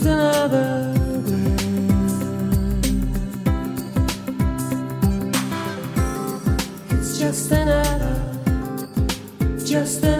just another word. It's just another, just another.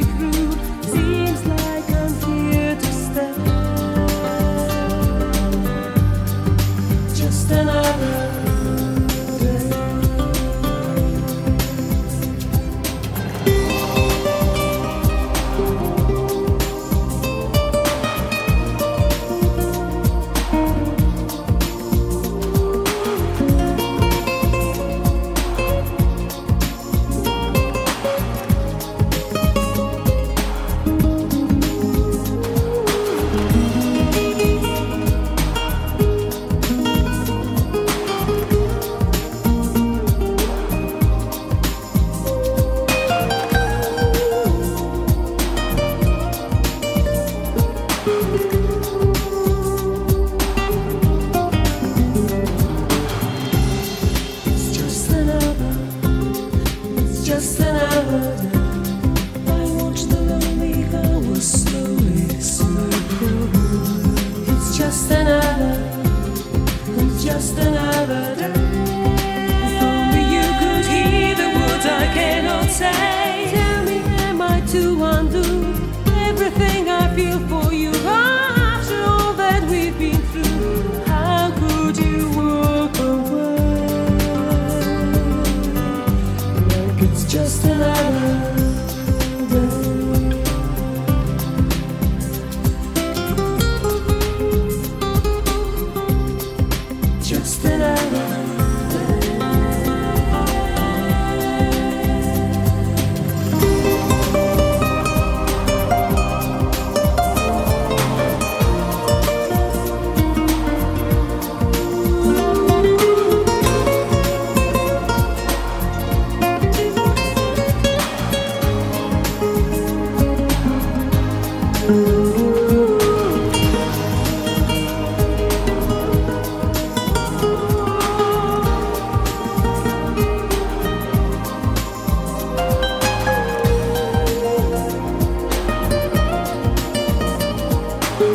It's just another